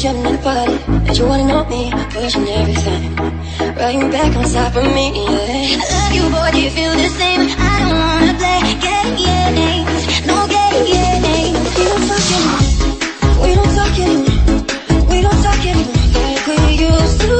jumping in the party. And you wanna know me, pushing everything. Riding back on top of me, yeah. I love you, boy, do you feel the same? I don't wanna play games, no games. We don't talk anymore, we don't talk anymore, we don't talk anymore like we used to.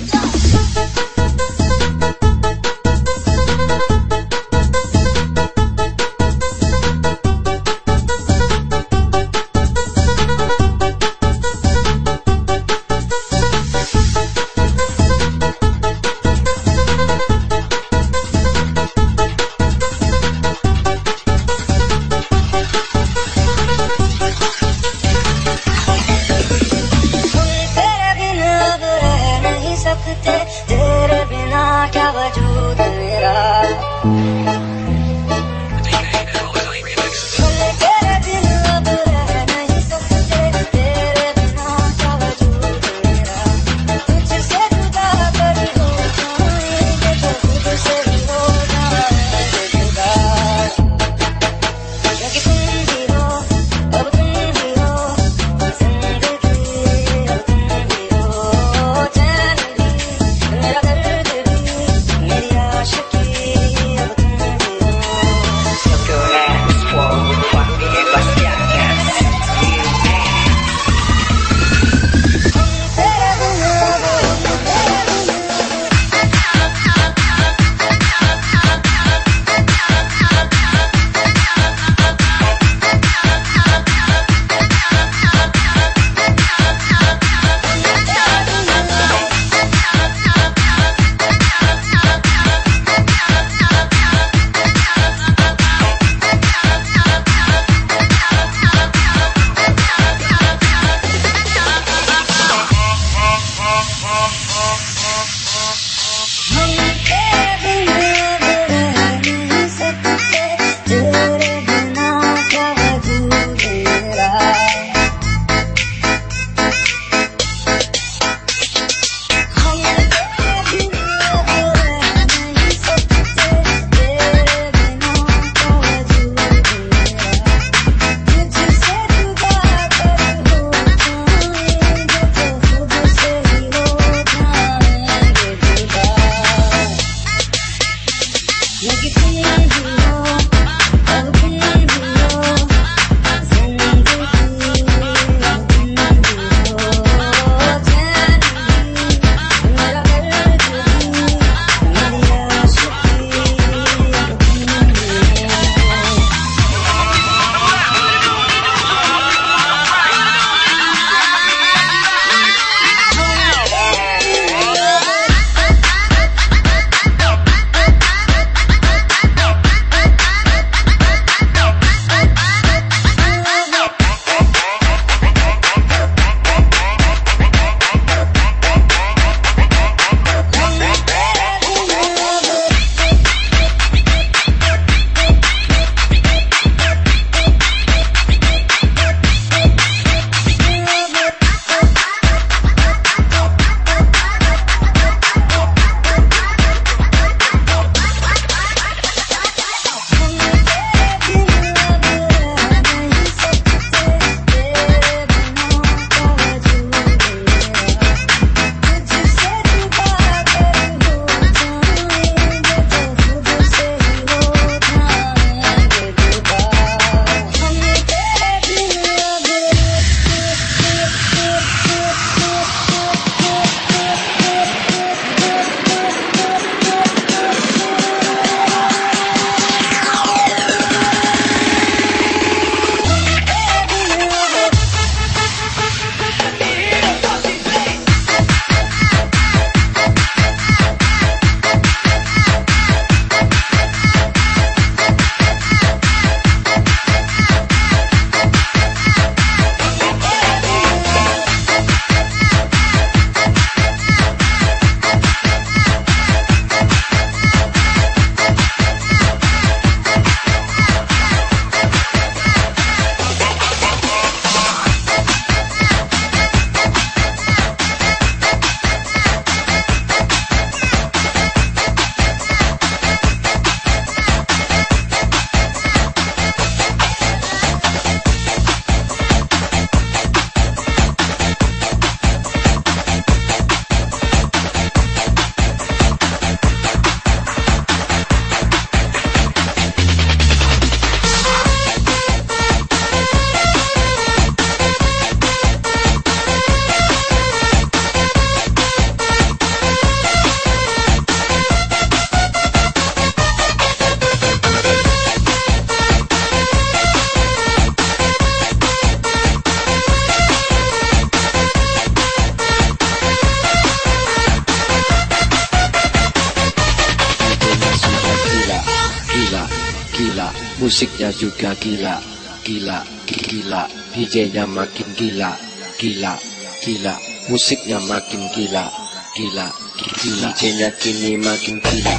musiknya juga gila, gila, gila, DJ-nya makin gila, gila, gila, musiknya makin gila, gila, gila, DJ-nya kini makin gila,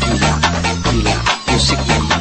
gila, gila, musiknya